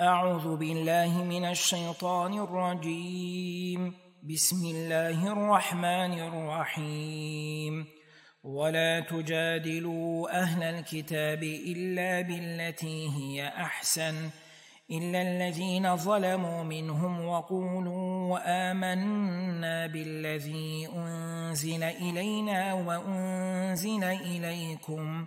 أعوذ بالله من الشيطان الرجيم. بسم الله الرحمن الرحيم. ولا تجادلوا أهل الكتاب إلا بالتي هي أحسن إلا الذين ظلموا منهم وقولوا آمنا بالذي أنزل إلينا وأنزل إليكم.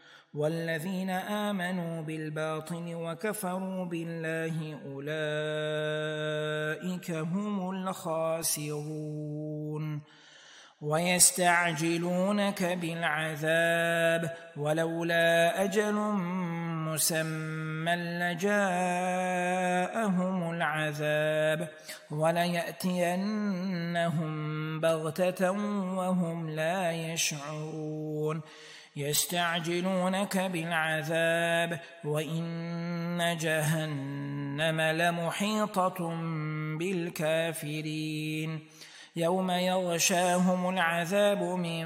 والذين آمنوا بالباطل وكفروا بالله أولئك هم الخاسرون. ويستعجلونك بالعذاب ولولا أجل مسمى لجاءهم العذاب وليأتينهم بغتة وهم لا يشعرون. يستعجلونك بالعذاب وإن جهنم لمحيطة بالكافرين. يوم يغشاهم العذاب من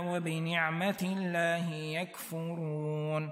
وبنعمة الله يكفرون.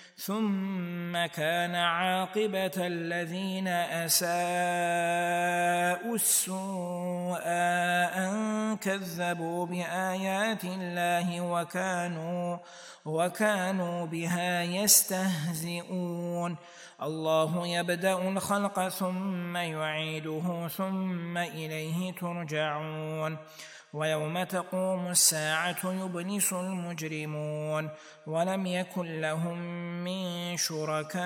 ثم كان عاقبة الذين أساءوا السوء أن كذبوا بآيات الله وكانوا وكانوا بها يستهزئون. الله يبدأ الخلق ثم يعيده ثم إليه ترجعون. ويوم تقوم الساعة يبلس المجرمون ولم يكن لهم من شركائهم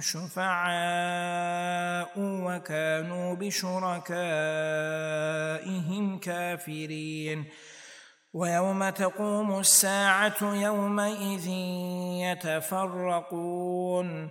شفعاء وكانوا بشركائهم كافرين. ويوم تقوم الساعة يومئذ يتفرقون.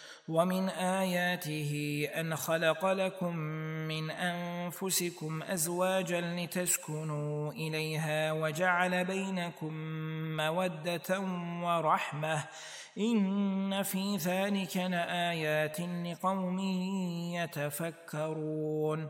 ومن آياته أن خلق لكم من أنفسكم أزواجا لتسكنوا إليها وجعل بينكم مودة ورحمة إن في ذلك لآيات لقوم يتفكرون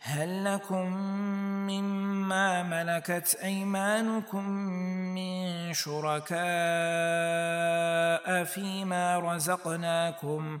هل لكم مما ملكت أيمانكم من شركاء فيما رزقناكم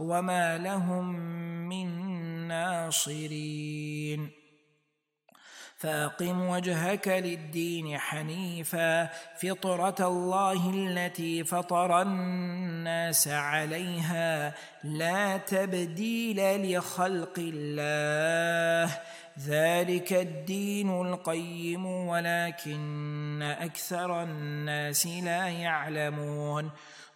وما لهم من ناصرين فاقم وجهك للدين حنيفا فطرة الله التي فطر الناس عليها لا تبديل لخلق الله ذلك الدين القيم ولكن أكثر الناس لا يعلمون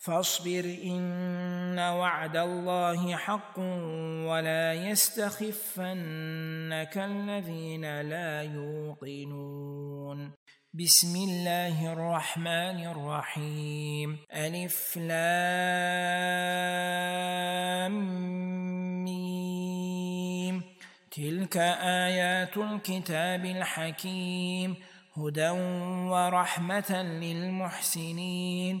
فاصبر إن وعد الله حق ولا يستخفنك الذين لا يوقنون. بسم الله الرحمن الرحيم. ألف لام ميم. تلك آيات الكتاب الحكيم. هدى ورحمة للمحسنين.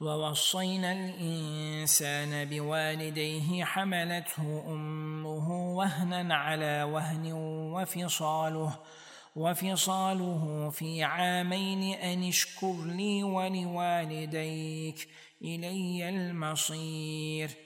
ووصينا الإنسان بوالديه حملته أمه وهنا على وهن وفصاله وفصاله في عامين أن اشكر لي ولوالديك إلي المصير.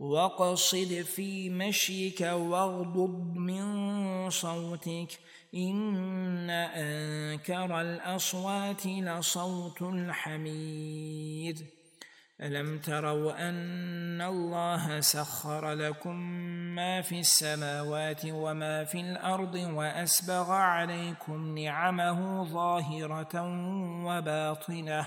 وقصد في مشيك واغضب من صوتك. إن أنكر الأصوات لصوت الحمير ألم تروا أن الله سخر لكم ما في السماوات وما في الأرض وأسبغ عليكم نعمه ظاهرة وباطنة.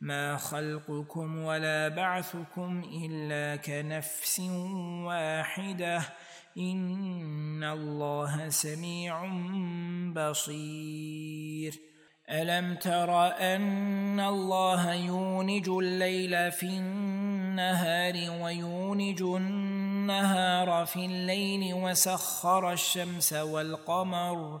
ما خلقكم ولا بعثكم إلا كنفس واحدة إن الله سميع بصير ألم تر أن الله يونج الليل في النهار ويونج النهار في الليل وسخر الشمس والقمر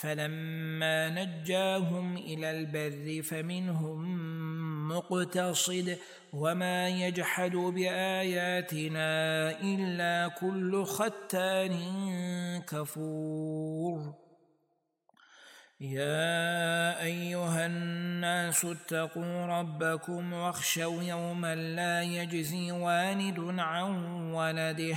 فلما نجاهم إلى البر فمنهم مقتصد وما يجحد بآياتنا إلا كل ختان كفور. يا أيها الناس اتقوا ربكم واخشوا يوما لا يجزي والد عن ولده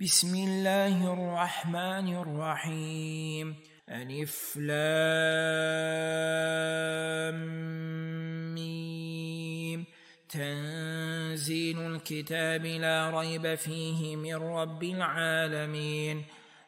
بسم الله الرحمن الرحيم. ألف لام تنزيل الكتاب لا ريب فيه من رب العالمين.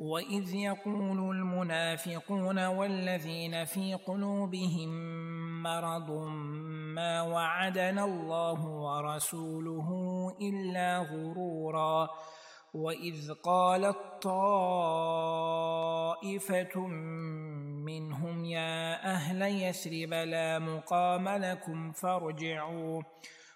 وإذ يقول المنافقون والذين في قلوبهم مرض ما وعدنا الله ورسوله إلا غرورا وإذ قالت طائفة منهم يا أهل يثرب لا مقام لكم فارجعوا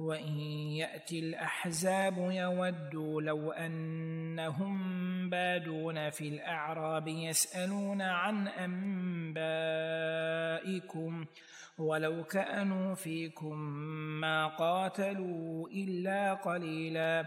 وإن يأتي الأحزاب يودوا لو أنهم بادون في الأعراب يسألون عن أنبائكم ولو كأنوا فيكم ما قاتلوا إلا قليلا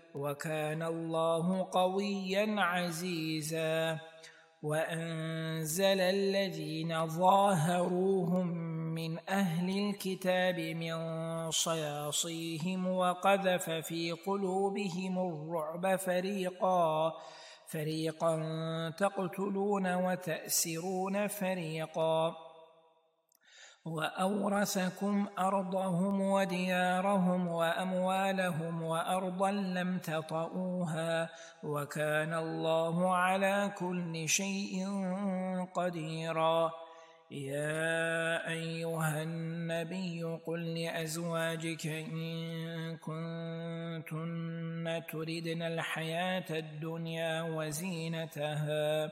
وكان الله قويا عزيزا وأنزل الذين ظاهروهم من أهل الكتاب من صياصيهم وقذف في قلوبهم الرعب فريقاً فريقا تقتلون وتأسرون فريقا. وأورثكم أرضهم وديارهم وأموالهم وأرضا لم تطئوها وكان الله على كل شيء قديراً. يا أيها النبي قل لأزواجك إن كنتن تردن الحياة الدنيا وزينتها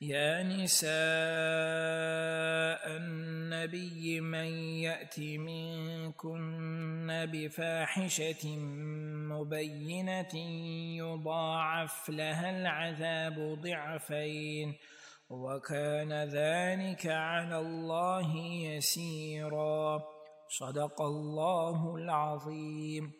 يا نساء النبي من يأت منكن بفاحشة مبينة يضاعف لها العذاب ضعفين وكان ذلك على الله يسيرا. صدق الله العظيم.